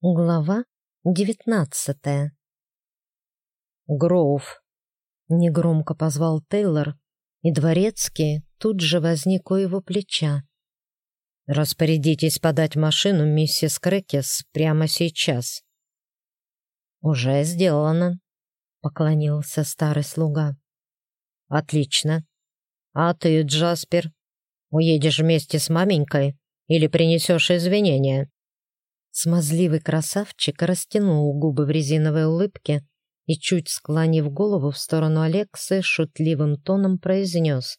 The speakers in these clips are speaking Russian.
Глава девятнадцатая. «Гроув!» — негромко позвал Тейлор, и дворецкий тут же возник у его плеча. «Распорядитесь подать машину миссис Крекес прямо сейчас». «Уже сделано», — поклонился старый слуга. «Отлично. А ты, Джаспер, уедешь вместе с маменькой или принесешь извинения?» Смазливый красавчик растянул губы в резиновой улыбке и, чуть склонив голову в сторону Алексы, шутливым тоном произнес.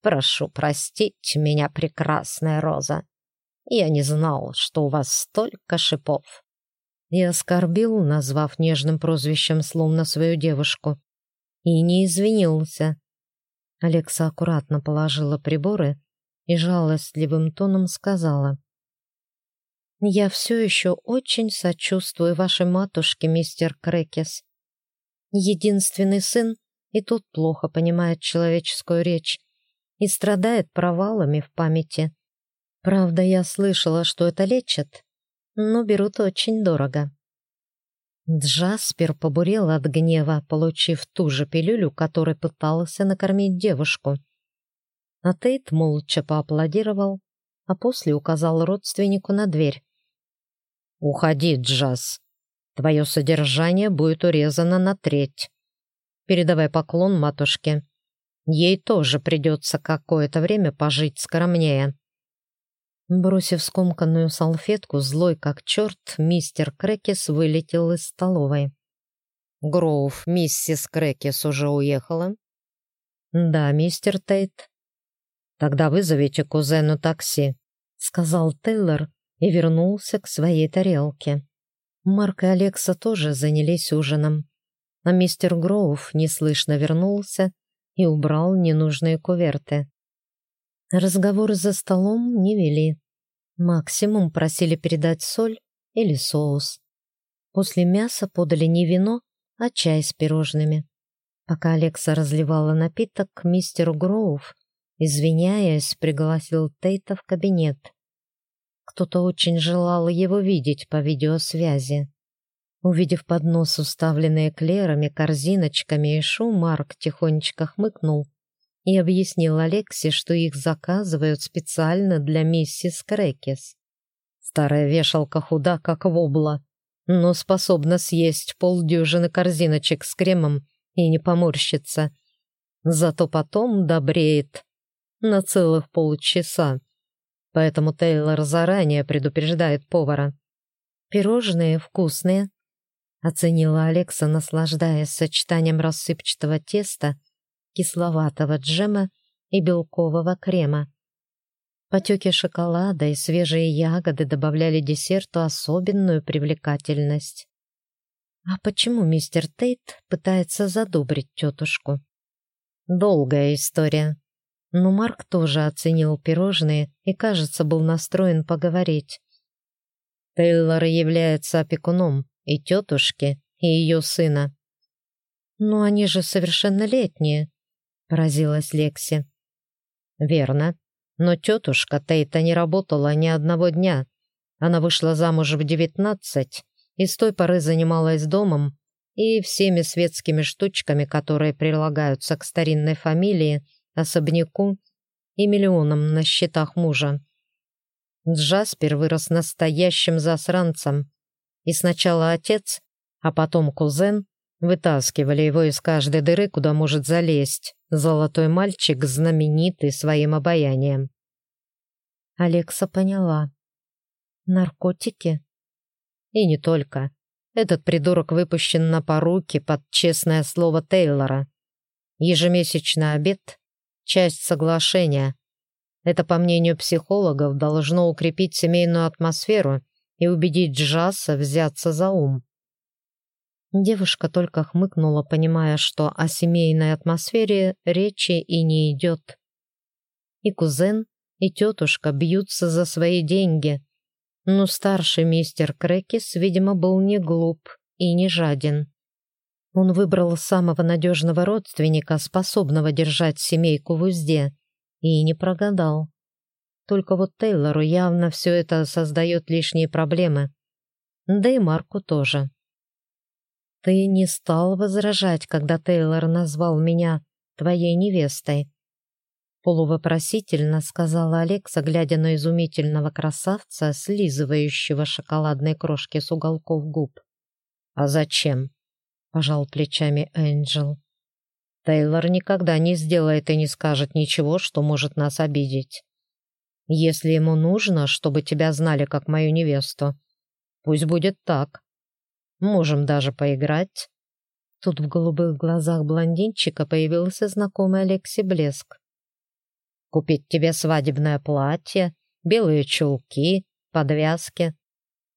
«Прошу простить меня, прекрасная роза. Я не знал, что у вас столько шипов». И оскорбил, назвав нежным прозвищем словно свою девушку. И не извинился. Алекса аккуратно положила приборы и жалостливым тоном сказала — я все еще очень сочувствую вашей матушке, мистер Крекес. Единственный сын и тут плохо понимает человеческую речь и страдает провалами в памяти. Правда, я слышала, что это лечат, но берут очень дорого. Джаспер побурел от гнева, получив ту же пилюлю, которой пытался накормить девушку. А Тейт молча поаплодировал, а после указал родственнику на дверь. «Уходи, Джаз. Твое содержание будет урезано на треть. Передавай поклон матушке. Ей тоже придется какое-то время пожить скромнее». Бросив скомканную салфетку, злой как черт, мистер Крекис вылетел из столовой. «Гроув, миссис Крекис уже уехала?» «Да, мистер Тейт». «Тогда вызовите кузену такси», — сказал Тейлор, и вернулся к своей тарелке. Марк и Алекса тоже занялись ужином, а мистер Гроув неслышно вернулся и убрал ненужные куверты. Разговоры за столом не вели. Максимум просили передать соль или соус. После мяса подали не вино, а чай с пирожными. Пока Алекса разливала напиток, мистер Гроув, извиняясь, пригласил Тейта в кабинет. Кто-то очень желал его видеть по видеосвязи. Увидев поднос, уставленный эклерами, корзиночками и шум, Марк тихонечко хмыкнул и объяснил Алексе, что их заказывают специально для миссис Крекис. Старая вешалка худа, как вобла, но способна съесть полдюжины корзиночек с кремом и не поморщится. Зато потом добреет на целых полчаса поэтому Тейлор заранее предупреждает повара. «Пирожные вкусные», — оценила Алекса, наслаждаясь сочетанием рассыпчатого теста, кисловатого джема и белкового крема. Потеки шоколада и свежие ягоды добавляли десерту особенную привлекательность. А почему мистер Тейт пытается задобрить тетушку? Долгая история но Марк тоже оценил пирожные и, кажется, был настроен поговорить. Тейлор является опекуном и тетушки, и ее сына. «Но они же совершеннолетние», — поразилась Лекси. «Верно. Но тетушка Тейта не работала ни одного дня. Она вышла замуж в девятнадцать и с той поры занималась домом и всеми светскими штучками, которые прилагаются к старинной фамилии, особняку и миллионам на счетах мужа. Джаспер вырос настоящим засранцем, и сначала отец, а потом кузен вытаскивали его из каждой дыры, куда может залезть золотой мальчик, знаменитый своим обаянием. Алекса поняла. Наркотики? И не только. Этот придурок выпущен на поруки под честное слово Тейлора. Ежемесячный обед часть соглашения. Это, по мнению психологов, должно укрепить семейную атмосферу и убедить Джаса взяться за ум. Девушка только хмыкнула, понимая, что о семейной атмосфере речи и не идет. И кузен, и тетушка бьются за свои деньги. Но старший мистер Крекис, видимо, был не глуп и не жаден. Он выбрал самого надежного родственника, способного держать семейку в узде, и не прогадал. Только вот Тейлору явно все это создает лишние проблемы. да и Марку тоже. «Ты не стал возражать, когда Тейлор назвал меня твоей невестой?» Полувопросительно сказала Алекса, глядя на изумительного красавца, слизывающего шоколадные крошки с уголков губ. «А зачем?» — пожал плечами Энджел. «Тейлор никогда не сделает и не скажет ничего, что может нас обидеть. Если ему нужно, чтобы тебя знали как мою невесту, пусть будет так. Можем даже поиграть». Тут в голубых глазах блондинчика появился знакомый Алексе блеск. «Купить тебе свадебное платье, белые чулки, подвязки.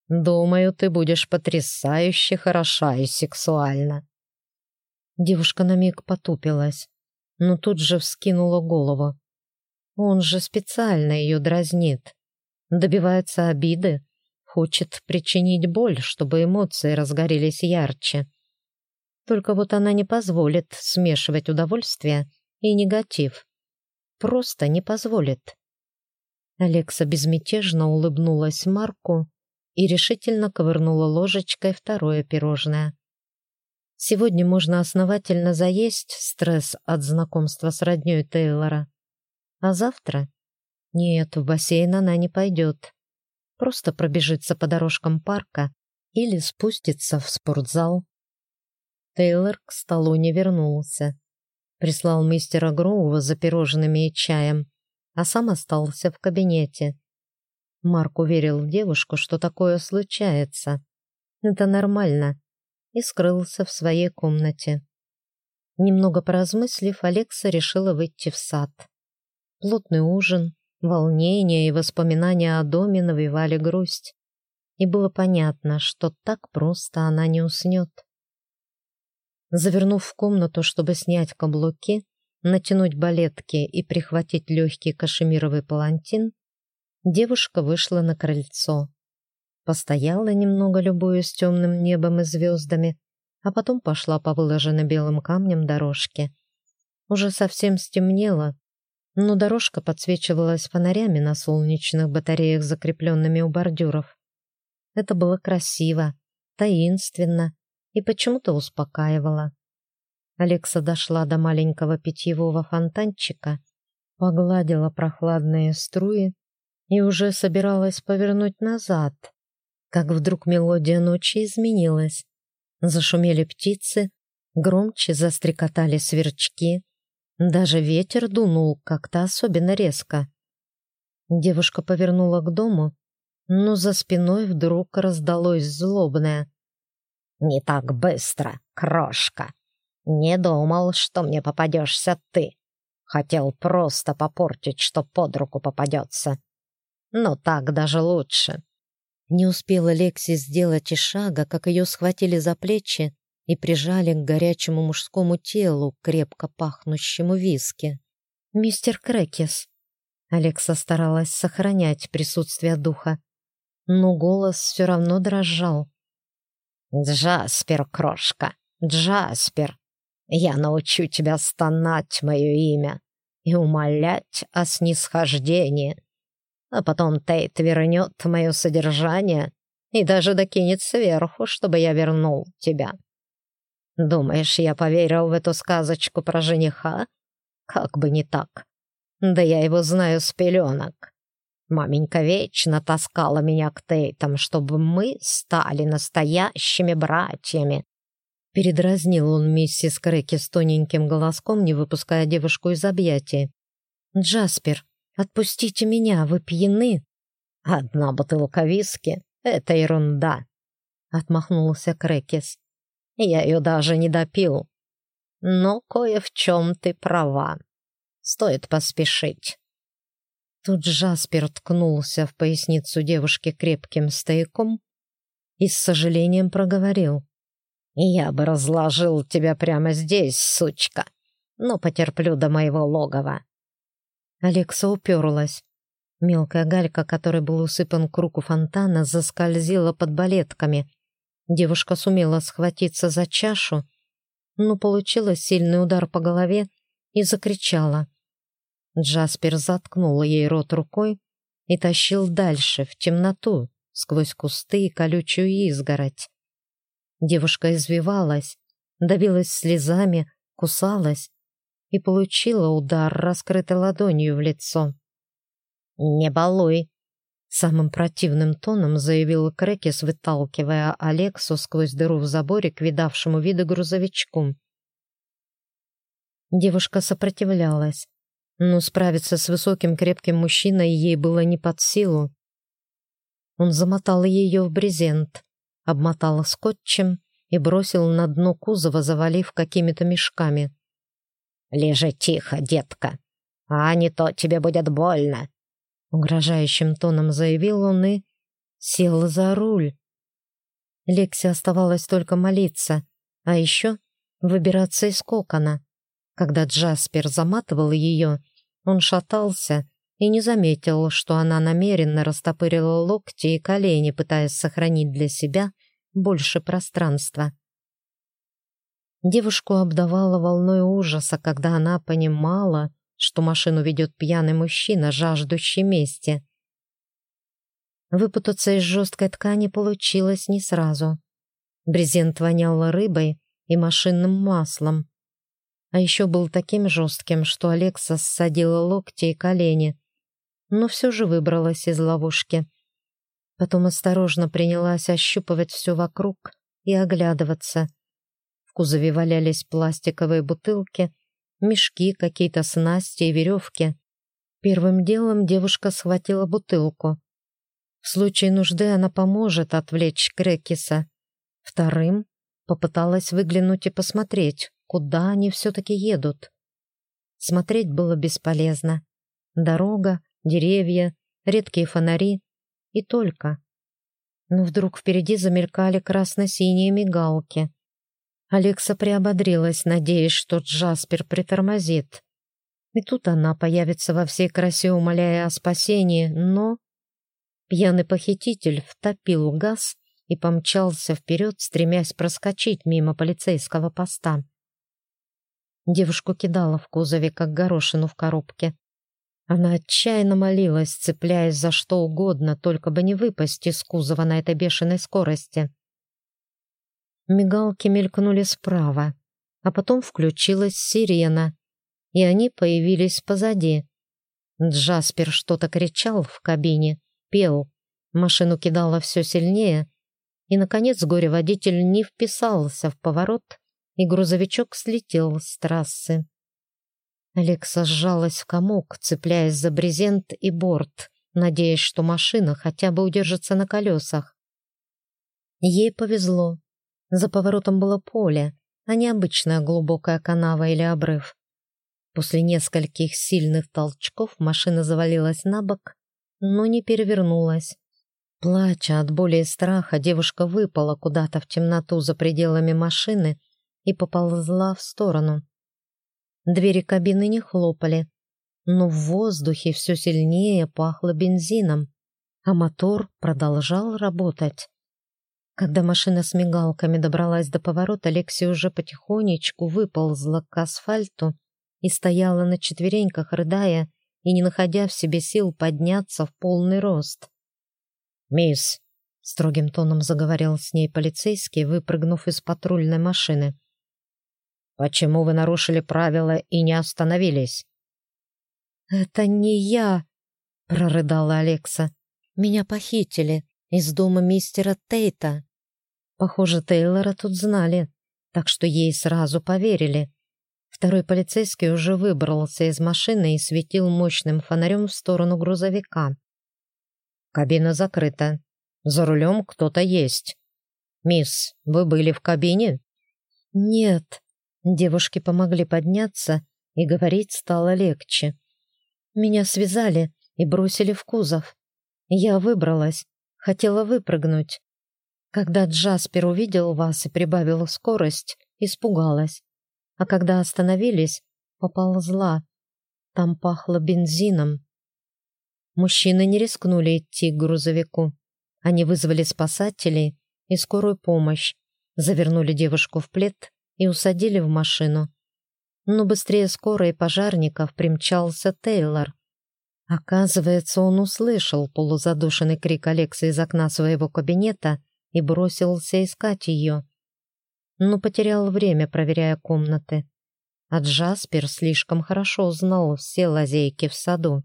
Думаю, ты будешь потрясающе хороша и сексуальна». Девушка на миг потупилась, но тут же вскинула голову. Он же специально ее дразнит, добивается обиды, хочет причинить боль, чтобы эмоции разгорелись ярче. Только вот она не позволит смешивать удовольствие и негатив. Просто не позволит. Алекса безмятежно улыбнулась Марку и решительно ковырнула ложечкой второе пирожное. Сегодня можно основательно заесть стресс от знакомства с роднёй Тейлора. А завтра? Нет, в бассейн она не пойдет. Просто пробежится по дорожкам парка или спустится в спортзал. Тейлор к столу не вернулся. Прислал мистера Гроува за пирожными и чаем, а сам остался в кабинете. Марк уверил девушку, что такое случается. Это нормально, и скрылся в своей комнате. Немного поразмыслив, Алекса решила выйти в сад. Плотный ужин, волнение и воспоминания о доме навевали грусть. И было понятно, что так просто она не уснет. Завернув в комнату, чтобы снять каблуки, натянуть балетки и прихватить легкий кашемировый палантин, девушка вышла на крыльцо. Постояла немного, любуясь темным небом и звездами, а потом пошла по выложенной белым камнем дорожке. Уже совсем стемнело, но дорожка подсвечивалась фонарями на солнечных батареях, закрепленными у бордюров. Это было красиво, таинственно и почему-то успокаивало. Алекса дошла до маленького питьевого фонтанчика, погладила прохладные струи и уже собиралась повернуть назад, как вдруг мелодия ночи изменилась. Зашумели птицы, громче застрекотали сверчки, даже ветер дунул как-то особенно резко. Девушка повернула к дому, но за спиной вдруг раздалось злобное. «Не так быстро, крошка! Не думал, что мне попадешься ты. Хотел просто попортить, что под руку попадется. Но так даже лучше». Не успела Лекси сделать и шага, как ее схватили за плечи и прижали к горячему мужскому телу, крепко пахнущему виски. «Мистер Крекис!» Алекса старалась сохранять присутствие духа, но голос все равно дрожал. «Джаспер, крошка, Джаспер, я научу тебя стонать мое имя и умолять о снисхождении, а потом Тейт вернет мое содержание и даже докинет сверху, чтобы я вернул тебя». Думаешь, я поверил в эту сказочку про жениха? Как бы не так. Да я его знаю с пеленок. Маменька вечно таскала меня к Тейтам, чтобы мы стали настоящими братьями. Передразнил он миссис Крэки с тоненьким голоском, не выпуская девушку из объятий. «Джаспер, отпустите меня, вы пьяны?» «Одна бутылка виски — это ерунда», — отмахнулся Крэкис. Я ее даже не допил. Но кое в чем ты права. Стоит поспешить. Тут Джаспер ткнулся в поясницу девушки крепким стояком и с сожалением проговорил. «Я бы разложил тебя прямо здесь, сучка, но потерплю до моего логова». Алекса уперлась. Мелкая галька, которой был усыпан круг у фонтана, заскользила под балетками, Девушка сумела схватиться за чашу, но получила сильный удар по голове и закричала. Джаспер заткнул ей рот рукой и тащил дальше, в темноту, сквозь кусты и колючую изгородь. Девушка извивалась, давилась слезами, кусалась и получила удар раскрытой ладонью в лицо. «Не балуй!» Самым противным тоном заявил Крекис, выталкивая Алексу сквозь дыру в заборе к видавшему виду грузовичку. Девушка сопротивлялась, но справиться с высоким крепким мужчиной ей было не под силу. Он замотал ее в брезент, обмотал скотчем и бросил на дно кузова, завалив какими-то мешками. «Лежи тихо, детка, а не то тебе будет больно», угрожающим тоном заявил он и сел за руль. Лексе оставалось только молиться, а еще выбираться из кокона. Когда Джаспер заматывал ее, он шатался и не заметил, что она намеренно растопырила локти и колени, пытаясь сохранить для себя больше пространства. Девушку обдавала волной ужаса, когда она понимала, что машину ведет пьяный мужчина, жаждущий мести. Выпутаться из жесткой ткани получилось не сразу. Брезент вонял рыбой и машинным маслом. А еще был таким жестким, что Алекса ссадила локти и колени, но все же выбралась из ловушки. Потом осторожно принялась ощупывать все вокруг и оглядываться. Кузове валялись пластиковые бутылки, мешки, какие-то снасти и веревки. Первым делом девушка схватила бутылку. В случае нужды она поможет отвлечь Крекиса. Вторым попыталась выглянуть и посмотреть, куда они все-таки едут. Смотреть было бесполезно. Дорога, деревья, редкие фонари и только. Но вдруг впереди замелькали красно-синие мигалки. Алекса приободрилась, надеясь, что Джаспер притормозит. И тут она появится во всей красе, умоляя о спасении, но... Пьяный похититель втопил газ и помчался вперед, стремясь проскочить мимо полицейского поста. Девушку кидала в кузове, как горошину в коробке. Она отчаянно молилась, цепляясь за что угодно, только бы не выпасть из кузова на этой бешеной скорости. Мигалки мелькнули справа, а потом включилась сирена, и они появились позади. Джаспер что-то кричал в кабине, пел, машину кидало все сильнее, и, наконец, горе-водитель не вписался в поворот, и грузовичок слетел с трассы. Алекса сжалась в комок, цепляясь за брезент и борт, надеясь, что машина хотя бы удержится на колесах. Ей повезло. За поворотом было поле, а не обычная глубокая канава или обрыв. После нескольких сильных толчков машина завалилась на бок, но не перевернулась. Плача от боли и страха, девушка выпала куда-то в темноту за пределами машины и поползла в сторону. Двери кабины не хлопали, но в воздухе все сильнее пахло бензином, а мотор продолжал работать. Когда машина с мигалками добралась до поворота, Лекси уже потихонечку выползла к асфальту и стояла на четвереньках, рыдая и не находя в себе сил подняться в полный рост. «Мисс», — строгим тоном заговорил с ней полицейский, выпрыгнув из патрульной машины, «почему вы нарушили правила и не остановились?» «Это не я», — прорыдала Алекса. «Меня похитили из дома мистера Тейта». Похоже, Тейлора тут знали, так что ей сразу поверили. Второй полицейский уже выбрался из машины и светил мощным фонарем в сторону грузовика. «Кабина закрыта. За рулем кто-то есть. Мисс, вы были в кабине?» «Нет». Девушки помогли подняться, и говорить стало легче. Меня связали и бросили в кузов. Я выбралась, хотела выпрыгнуть, когда Джаспер увидел вас и прибавил скорость, испугалась. А когда остановились, поползла. Там пахло бензином. Мужчины не рискнули идти к грузовику. Они вызвали спасателей и скорую помощь, завернули девушку в плед и усадили в машину. Но быстрее скорой пожарников примчался Тейлор. Оказывается, он услышал полузадушенный крик Алекса из окна своего кабинета и бросился искать ее. Но потерял время, проверяя комнаты. А Джаспер слишком хорошо знал все лазейки в саду.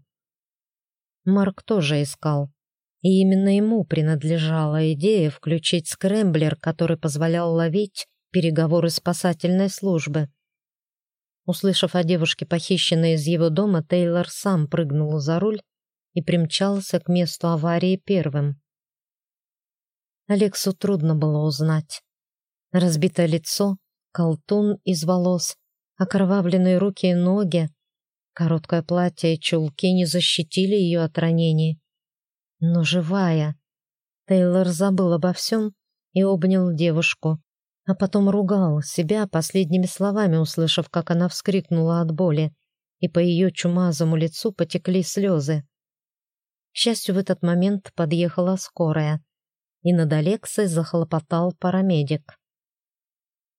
Марк тоже искал. И именно ему принадлежала идея включить скрэмблер, который позволял ловить переговоры спасательной службы. Услышав о девушке, похищенной из его дома, Тейлор сам прыгнул за руль и примчался к месту аварии первым. Алексу трудно было узнать. Разбитое лицо, колтун из волос, окровавленные руки и ноги, короткое платье и чулки не защитили ее от ранений. Но живая. Тейлор забыл обо всем и обнял девушку, а потом ругал себя последними словами, услышав, как она вскрикнула от боли, и по ее чумазому лицу потекли слезы. К счастью, в этот момент подъехала скорая, и над Алексой захлопотал парамедик.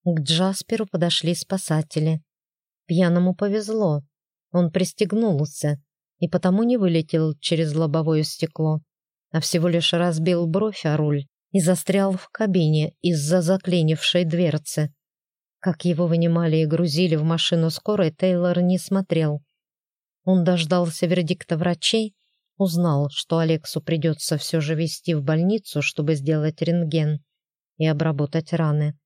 К Джасперу подошли спасатели. Пьяному повезло, он пристегнулся и потому не вылетел через лобовое стекло, а всего лишь разбил бровь о руль и застрял в кабине из-за заклинившей дверцы. Как его вынимали и грузили в машину скорой, Тейлор не смотрел. Он дождался вердикта врачей, узнал, что Алексу придется все же везти в больницу, чтобы сделать рентген и обработать раны.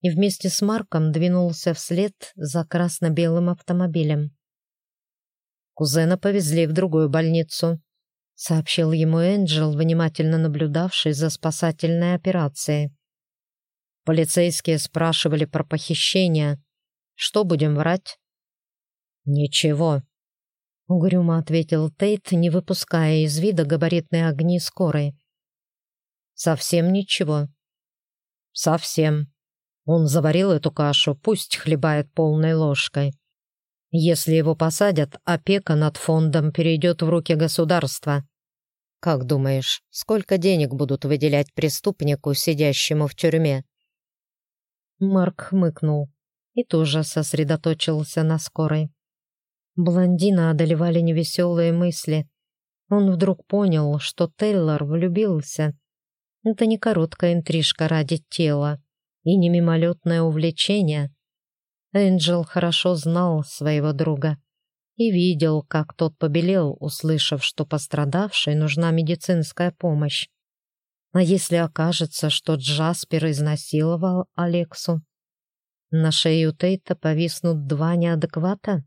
И вместе с Марком двинулся вслед за красно-белым автомобилем. Кузена повезли в другую больницу сообщил ему Энджел, внимательно наблюдавший за спасательной операцией. Полицейские спрашивали про похищение. Что будем врать? Ничего. Угрюмо ответил Тейт, не выпуская из вида габаритные огни скорой. Совсем ничего. Совсем. Он заварил эту кашу, пусть хлебает полной ложкой. Если его посадят, опека над фондом перейдет в руки государства. Как думаешь, сколько денег будут выделять преступнику, сидящему в тюрьме?» Марк хмыкнул и тоже сосредоточился на скорой. Блондина одолевали невеселые мысли. Он вдруг понял, что Тейлор влюбился. Это не короткая интрижка ради тела и не мимолетное увлечение, Энджел хорошо знал своего друга и видел, как тот побелел, услышав, что пострадавшей нужна медицинская помощь. А если окажется, что Джаспер изнасиловал Алексу? На шею Тейта повиснут два неадеквата?